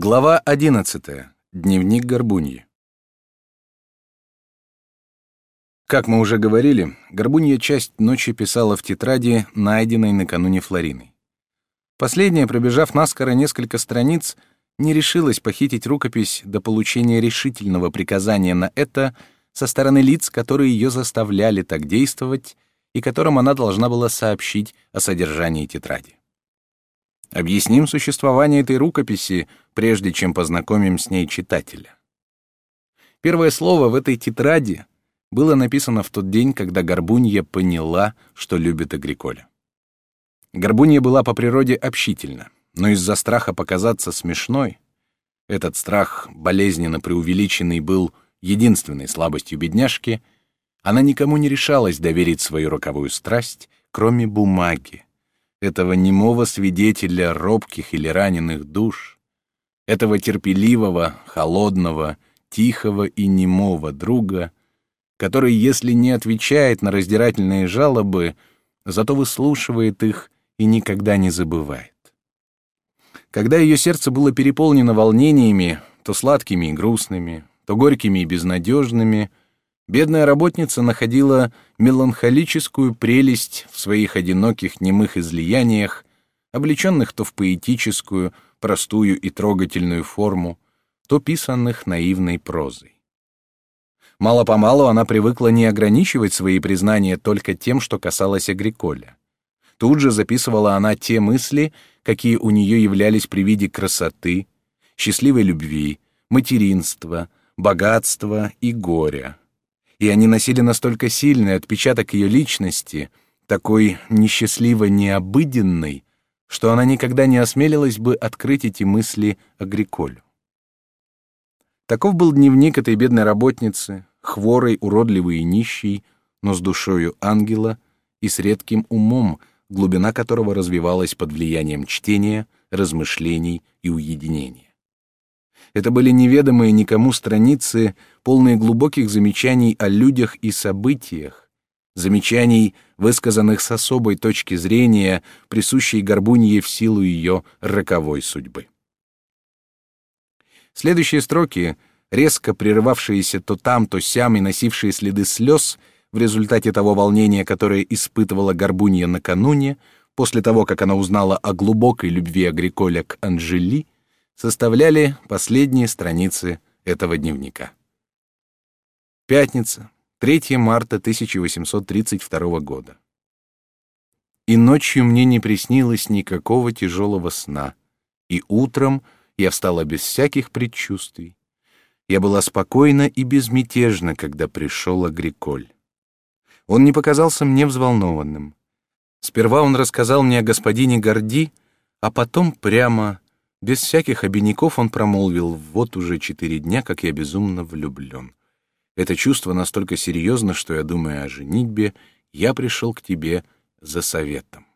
Глава 11. Дневник Горбуньи. Как мы уже говорили, Горбунья часть ночи писала в тетради, найденной накануне Флориной. Последняя, пробежав наскоро несколько страниц, не решилась похитить рукопись до получения решительного приказания на это со стороны лиц, которые ее заставляли так действовать и которым она должна была сообщить о содержании тетради. Объясним существование этой рукописи, прежде чем познакомим с ней читателя. Первое слово в этой тетради было написано в тот день, когда Горбунья поняла, что любит Агриколя. Горбунья была по природе общительна, но из-за страха показаться смешной, этот страх, болезненно преувеличенный, был единственной слабостью бедняжки, она никому не решалась доверить свою роковую страсть, кроме бумаги, этого немого свидетеля робких или раненых душ, этого терпеливого, холодного, тихого и немого друга, который, если не отвечает на раздирательные жалобы, зато выслушивает их и никогда не забывает. Когда ее сердце было переполнено волнениями, то сладкими и грустными, то горькими и безнадежными, Бедная работница находила меланхолическую прелесть в своих одиноких немых излияниях, облеченных то в поэтическую, простую и трогательную форму, то писанных наивной прозой. Мало-помалу она привыкла не ограничивать свои признания только тем, что касалось Агриколя. Тут же записывала она те мысли, какие у нее являлись при виде красоты, счастливой любви, материнства, богатства и горя и они носили настолько сильный отпечаток ее личности, такой несчастливо необыденный, что она никогда не осмелилась бы открыть эти мысли Агриколю. Таков был дневник этой бедной работницы, хворой, уродливой и нищей, но с душою ангела и с редким умом, глубина которого развивалась под влиянием чтения, размышлений и уединения. Это были неведомые никому страницы, полные глубоких замечаний о людях и событиях, замечаний, высказанных с особой точки зрения, присущей Горбунье в силу ее роковой судьбы. Следующие строки, резко прерывавшиеся то там, то сям и носившие следы слез, в результате того волнения, которое испытывала Горбунья накануне, после того, как она узнала о глубокой любви Агриколя к Анжели, составляли последние страницы этого дневника. Пятница, 3 марта 1832 года. И ночью мне не приснилось никакого тяжелого сна, и утром я встала без всяких предчувствий. Я была спокойна и безмятежна, когда пришел Агриколь. Он не показался мне взволнованным. Сперва он рассказал мне о господине Горди, а потом прямо без всяких обиняков он промолвил, вот уже четыре дня, как я безумно влюблен. Это чувство настолько серьезно, что я думаю о женитьбе, я пришел к тебе за советом.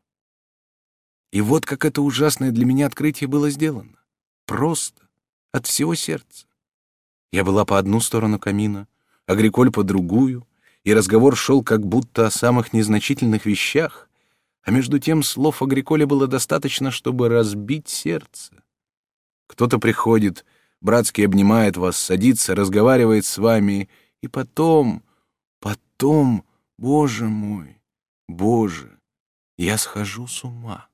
И вот как это ужасное для меня открытие было сделано. Просто, от всего сердца. Я была по одну сторону камина, Агриколь по другую, и разговор шел как будто о самых незначительных вещах, а между тем слов Агриколя было достаточно, чтобы разбить сердце. Кто-то приходит, братски обнимает вас, садится, разговаривает с вами, и потом, потом, боже мой, боже, я схожу с ума.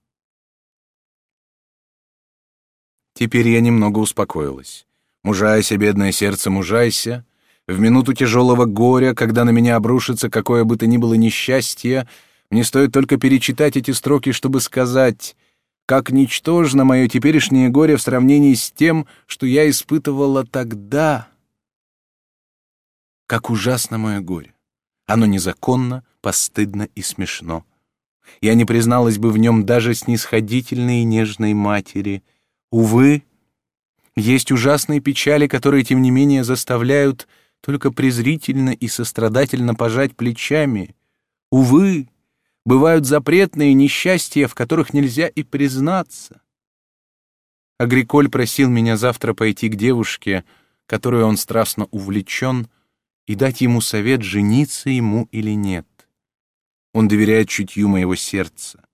Теперь я немного успокоилась. Мужайся, бедное сердце, мужайся. В минуту тяжелого горя, когда на меня обрушится какое бы то ни было несчастье, мне стоит только перечитать эти строки, чтобы сказать как ничтожно мое теперешнее горе в сравнении с тем, что я испытывала тогда. Как ужасно мое горе. Оно незаконно, постыдно и смешно. Я не призналась бы в нем даже снисходительной и нежной матери. Увы, есть ужасные печали, которые, тем не менее, заставляют только презрительно и сострадательно пожать плечами. Увы, бывают запретные несчастья, в которых нельзя и признаться. Агриколь просил меня завтра пойти к девушке, которой он страстно увлечен, и дать ему совет, жениться ему или нет. Он доверяет чутью моего сердца.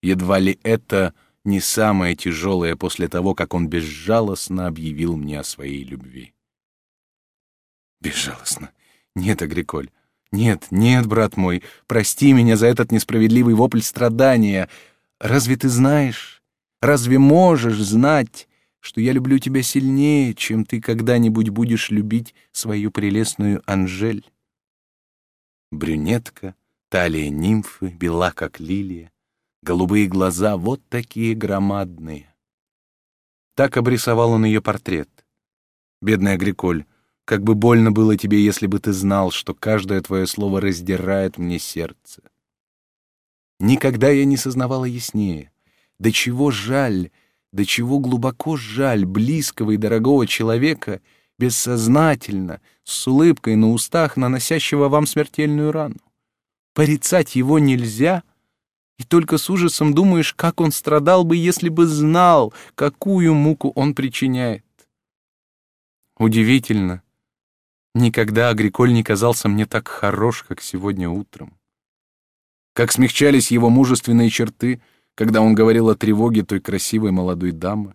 Едва ли это не самое тяжелое после того, как он безжалостно объявил мне о своей любви. Безжалостно. Нет, Агриколь. Нет, нет, брат мой, прости меня за этот несправедливый вопль страдания. Разве ты знаешь, разве можешь знать, что я люблю тебя сильнее, чем ты когда-нибудь будешь любить свою прелестную Анжель? Брюнетка, талия нимфы, бела, как лилия, голубые глаза вот такие громадные. Так обрисовал он ее портрет. Бедный Агриколь, как бы больно было тебе, если бы ты знал, что каждое твое слово раздирает мне сердце. Никогда я не сознавала яснее, до чего жаль, до чего глубоко жаль близкого и дорогого человека, бессознательно, с улыбкой на устах, наносящего вам смертельную рану. Порицать его нельзя, и только с ужасом думаешь, как он страдал бы, если бы знал, какую муку он причиняет. Удивительно, Никогда Агриколь не казался мне так хорош, как сегодня утром. Как смягчались его мужественные черты, когда он говорил о тревоге той красивой молодой дамы.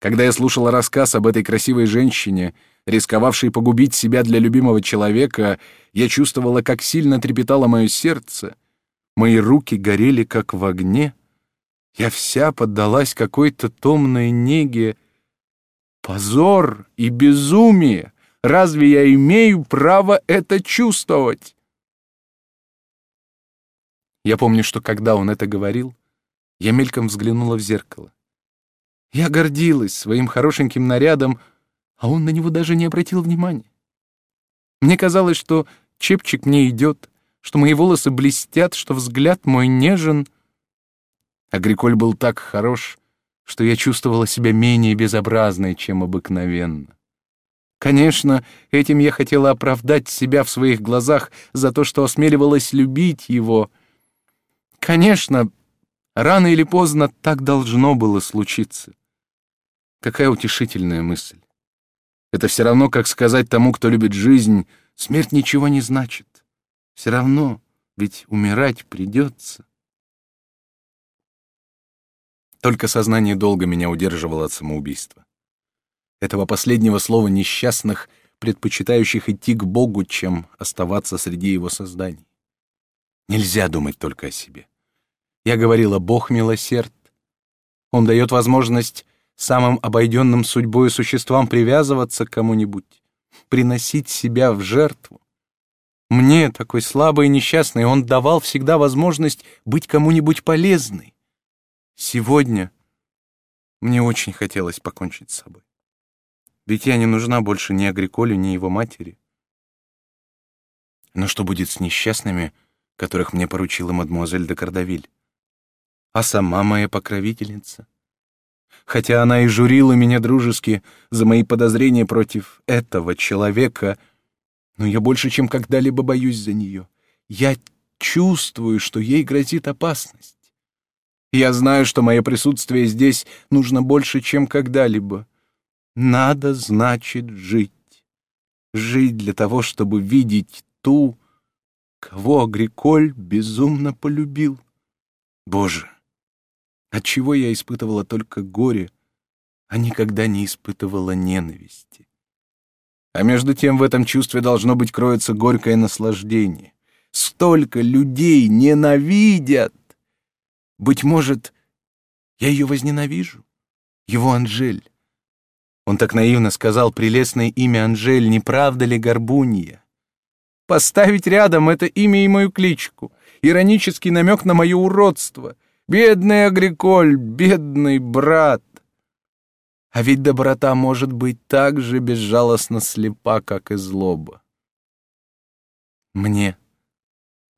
Когда я слушала рассказ об этой красивой женщине, рисковавшей погубить себя для любимого человека, я чувствовала, как сильно трепетало мое сердце. Мои руки горели, как в огне. Я вся поддалась какой-то томной неге. Позор и безумие! Разве я имею право это чувствовать? Я помню, что когда он это говорил, я мельком взглянула в зеркало. Я гордилась своим хорошеньким нарядом, а он на него даже не обратил внимания. Мне казалось, что чепчик мне идет, что мои волосы блестят, что взгляд мой нежен. Агриколь был так хорош, что я чувствовала себя менее безобразной, чем обыкновенно. Конечно, этим я хотела оправдать себя в своих глазах за то, что осмеливалась любить его. Конечно, рано или поздно так должно было случиться. Какая утешительная мысль. Это все равно, как сказать тому, кто любит жизнь, смерть ничего не значит. Все равно, ведь умирать придется. Только сознание долго меня удерживало от самоубийства этого последнего слова несчастных, предпочитающих идти к Богу, чем оставаться среди его созданий. Нельзя думать только о себе. Я говорила, Бог милосерд. Он дает возможность самым обойденным судьбой существам привязываться к кому-нибудь, приносить себя в жертву. Мне, такой слабый и несчастный, он давал всегда возможность быть кому-нибудь полезной. Сегодня мне очень хотелось покончить с собой. Ведь я не нужна больше ни Агриколю, ни его матери. Но что будет с несчастными, которых мне поручила мадемуазель де Кардавиль? А сама моя покровительница? Хотя она и журила меня дружески за мои подозрения против этого человека, но я больше, чем когда-либо боюсь за нее. Я чувствую, что ей грозит опасность. Я знаю, что мое присутствие здесь нужно больше, чем когда-либо. Надо, значит, жить. Жить для того, чтобы видеть ту, кого Агриколь безумно полюбил. Боже, отчего я испытывала только горе, а никогда не испытывала ненависти. А между тем в этом чувстве должно быть кроется горькое наслаждение. Столько людей ненавидят! Быть может, я ее возненавижу, его Анжель. Он так наивно сказал прелестное имя Анжель, не правда ли Горбунья? Поставить рядом это имя и мою кличку. Иронический намек на мое уродство. Бедный Агриколь, бедный брат. А ведь доброта может быть так же безжалостно слепа, как и злоба. Мне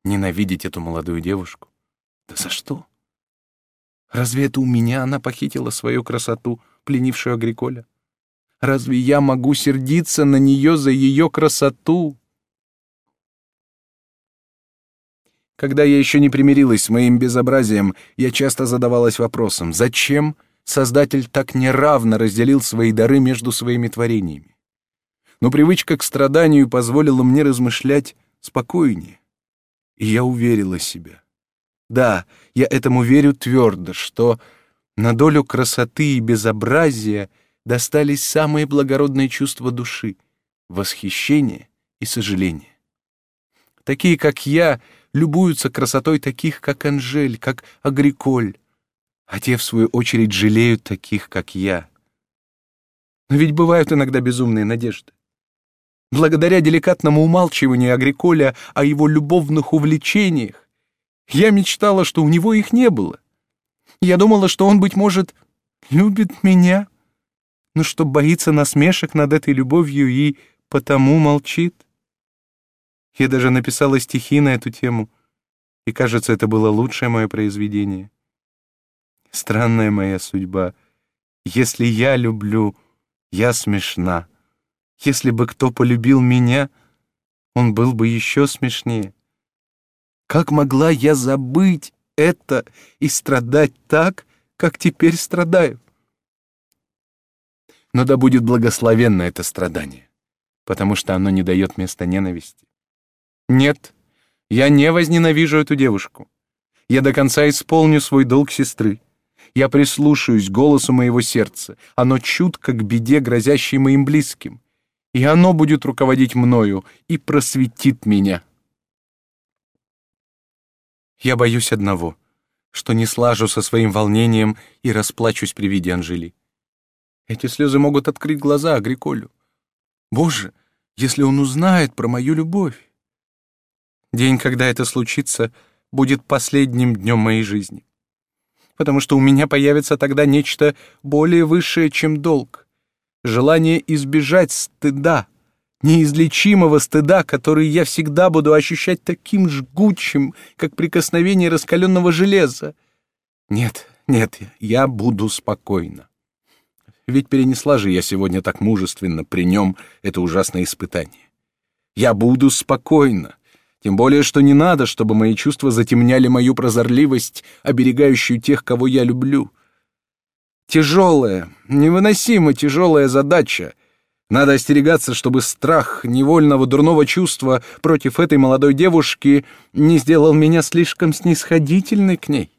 ненавидеть эту молодую девушку? Да за что? Разве это у меня она похитила свою красоту, пленившую Агриколя? Разве я могу сердиться на нее за ее красоту? Когда я еще не примирилась с моим безобразием, я часто задавалась вопросом, зачем Создатель так неравно разделил свои дары между своими творениями? Но привычка к страданию позволила мне размышлять спокойнее. И я уверила себя. Да, я этому верю твердо, что На долю красоты и безобразия достались самые благородные чувства души — восхищение и сожаление. Такие, как я, любуются красотой таких, как Анжель, как Агриколь, а те, в свою очередь, жалеют таких, как я. Но ведь бывают иногда безумные надежды. Благодаря деликатному умалчиванию Агриколя о его любовных увлечениях, я мечтала, что у него их не было. Я думала, что он, быть может, любит меня, но что боится насмешек над этой любовью и потому молчит. Я даже написала стихи на эту тему, и, кажется, это было лучшее мое произведение. Странная моя судьба. Если я люблю, я смешна. Если бы кто полюбил меня, он был бы еще смешнее. Как могла я забыть это и страдать так, как теперь страдаю? Но да будет благословенно это страдание, потому что оно не дает места ненависти. Нет, я не возненавижу эту девушку. Я до конца исполню свой долг сестры. Я прислушаюсь к голосу моего сердца. Оно чутко к беде, грозящей моим близким. И оно будет руководить мною и просветит меня. Я боюсь одного, что не слажу со своим волнением и расплачусь при виде Анжели. Эти слезы могут открыть глаза Агриколю. Боже, если он узнает про мою любовь. День, когда это случится, будет последним днем моей жизни. Потому что у меня появится тогда нечто более высшее, чем долг. Желание избежать стыда, неизлечимого стыда, который я всегда буду ощущать таким жгучим, как прикосновение раскаленного железа. Нет, нет, я буду спокойна. Ведь перенесла же я сегодня так мужественно при нем это ужасное испытание. Я буду спокойна, тем более, что не надо, чтобы мои чувства затемняли мою прозорливость, оберегающую тех, кого я люблю. Тяжелая, невыносимо тяжелая задача. Надо остерегаться, чтобы страх невольного дурного чувства против этой молодой девушки не сделал меня слишком снисходительной к ней.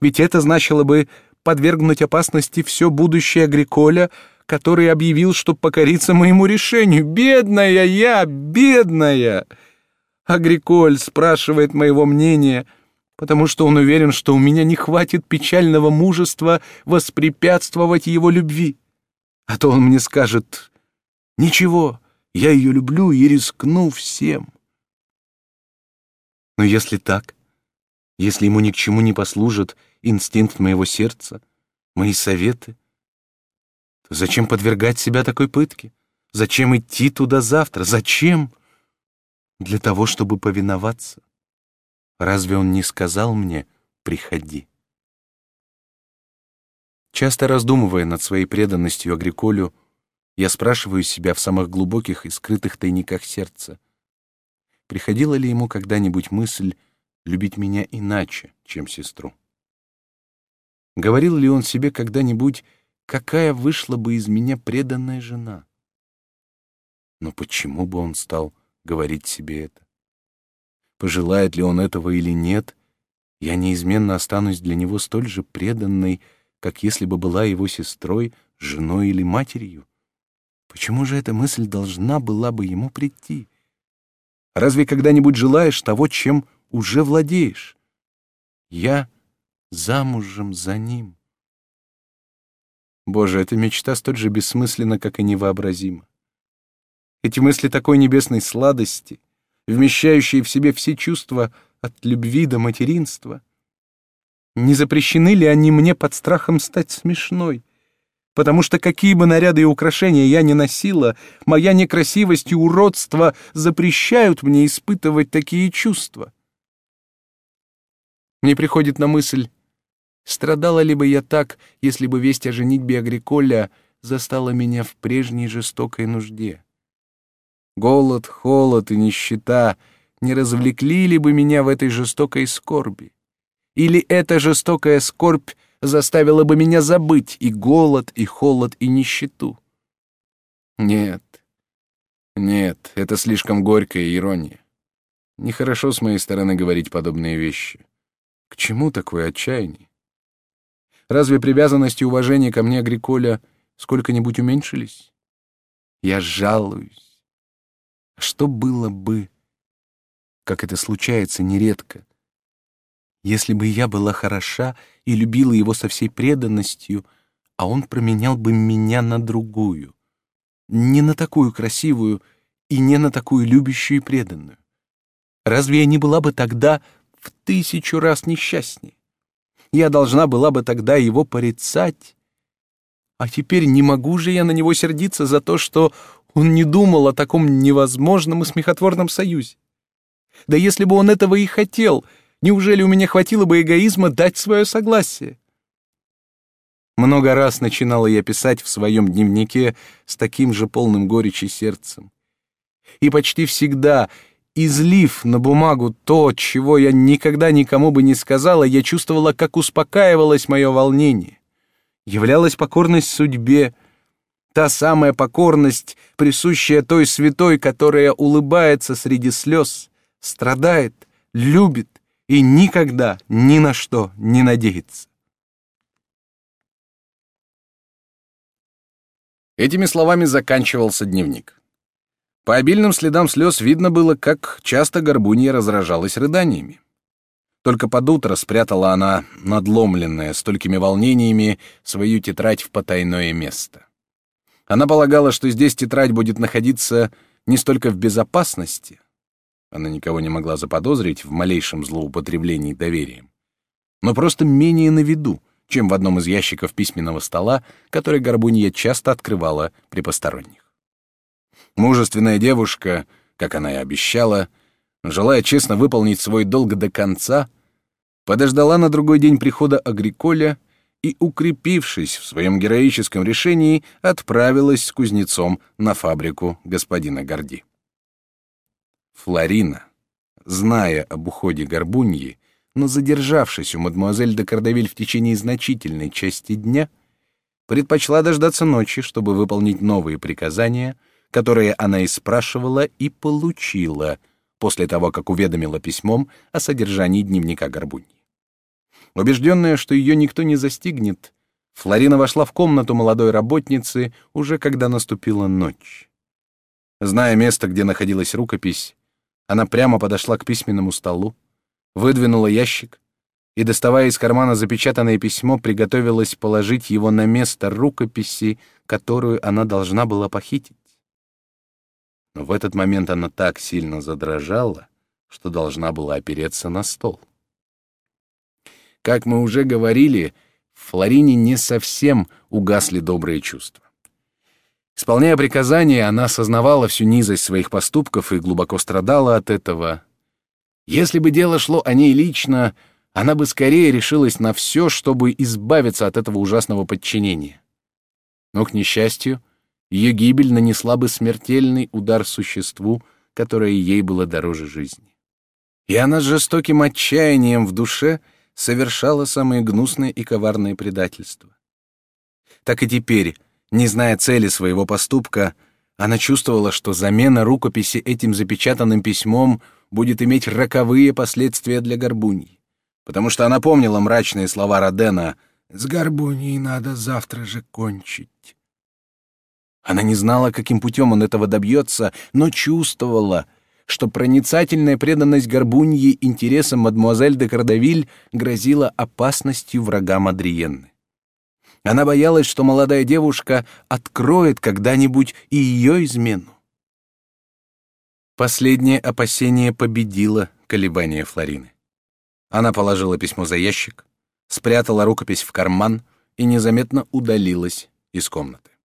Ведь это значило бы подвергнуть опасности все будущее Агриколя, который объявил, что покорится моему решению. Бедная я, бедная! Агриколь спрашивает моего мнения, потому что он уверен, что у меня не хватит печального мужества воспрепятствовать его любви. А то он мне скажет, «Ничего, я ее люблю и рискну всем». Но если так, если ему ни к чему не послужит инстинкт моего сердца, мои советы, то зачем подвергать себя такой пытке? Зачем идти туда завтра? Зачем? для того, чтобы повиноваться. Разве он не сказал мне «приходи»? Часто раздумывая над своей преданностью Агриколю, я спрашиваю себя в самых глубоких и скрытых тайниках сердца, приходила ли ему когда-нибудь мысль любить меня иначе, чем сестру? Говорил ли он себе когда-нибудь, какая вышла бы из меня преданная жена? Но почему бы он стал говорить себе это. Пожелает ли он этого или нет, я неизменно останусь для него столь же преданной, как если бы была его сестрой, женой или матерью. Почему же эта мысль должна была бы ему прийти? Разве когда-нибудь желаешь того, чем уже владеешь? Я замужем за ним. Боже, эта мечта столь же бессмысленна, как и невообразима. Эти мысли такой небесной сладости, вмещающие в себе все чувства от любви до материнства. Не запрещены ли они мне под страхом стать смешной? Потому что какие бы наряды и украшения я ни носила, моя некрасивость и уродство запрещают мне испытывать такие чувства. Мне приходит на мысль, страдала ли бы я так, если бы весть о женитьбе Агриколя застала меня в прежней жестокой нужде. Голод, холод и нищета не развлекли ли бы меня в этой жестокой скорби? Или эта жестокая скорбь заставила бы меня забыть и голод, и холод, и нищету? Нет, нет, это слишком горькая ирония. Нехорошо с моей стороны говорить подобные вещи. К чему такое отчаяние? Разве привязанность и уважение ко мне Агриколя сколько-нибудь уменьшились? Я жалуюсь. Что было бы, как это случается нередко, если бы я была хороша и любила его со всей преданностью, а он променял бы меня на другую, не на такую красивую и не на такую любящую и преданную? Разве я не была бы тогда в тысячу раз несчастнее? Я должна была бы тогда его порицать. А теперь не могу же я на него сердиться за то, что он не думал о таком невозможном и смехотворном союзе. Да если бы он этого и хотел, неужели у меня хватило бы эгоизма дать свое согласие? Много раз начинала я писать в своем дневнике с таким же полным горечи сердцем. И почти всегда Излив на бумагу то, чего я никогда никому бы не сказала, я чувствовала, как успокаивалось мое волнение. Являлась покорность судьбе, та самая покорность, присущая той святой, которая улыбается среди слез, страдает, любит и никогда ни на что не надеется. Этими словами заканчивался дневник. По обильным следам слез видно было, как часто горбунья разражалась рыданиями. Только под утро спрятала она, надломленная столькими волнениями, свою тетрадь в потайное место. Она полагала, что здесь тетрадь будет находиться не столько в безопасности, она никого не могла заподозрить в малейшем злоупотреблении доверием, но просто менее на виду, чем в одном из ящиков письменного стола, который Горбунья часто открывала при посторонних. Мужественная девушка, как она и обещала, желая честно выполнить свой долг до конца, подождала на другой день прихода Агриколя и, укрепившись в своем героическом решении, отправилась с кузнецом на фабрику господина Горди. Флорина, зная об уходе Горбуньи, но задержавшись у мадемуазель де Кардавиль в течение значительной части дня, предпочла дождаться ночи, чтобы выполнить новые приказания — которые она и спрашивала, и получила после того, как уведомила письмом о содержании дневника Горбуньи. Убежденная, что ее никто не застигнет, Флорина вошла в комнату молодой работницы уже когда наступила ночь. Зная место, где находилась рукопись, она прямо подошла к письменному столу, выдвинула ящик и, доставая из кармана запечатанное письмо, приготовилась положить его на место рукописи, которую она должна была похитить но в этот момент она так сильно задрожала, что должна была опереться на стол. Как мы уже говорили, в Флорине не совсем угасли добрые чувства. Исполняя приказания, она осознавала всю низость своих поступков и глубоко страдала от этого. Если бы дело шло о ней лично, она бы скорее решилась на все, чтобы избавиться от этого ужасного подчинения. Но, к несчастью, ее гибель нанесла бы смертельный удар существу, которое ей было дороже жизни. И она с жестоким отчаянием в душе совершала самые гнусные и коварные предательства. Так и теперь, не зная цели своего поступка, она чувствовала, что замена рукописи этим запечатанным письмом будет иметь роковые последствия для Горбуньи, потому что она помнила мрачные слова Родена «С Горбуньей надо завтра же кончить». Она не знала, каким путем он этого добьется, но чувствовала, что проницательная преданность Горбуньи интересам мадемуазель де Кардавиль грозила опасностью врага Мадриенны. Она боялась, что молодая девушка откроет когда-нибудь и ее измену. Последнее опасение победило колебания Флорины. Она положила письмо за ящик, спрятала рукопись в карман и незаметно удалилась из комнаты.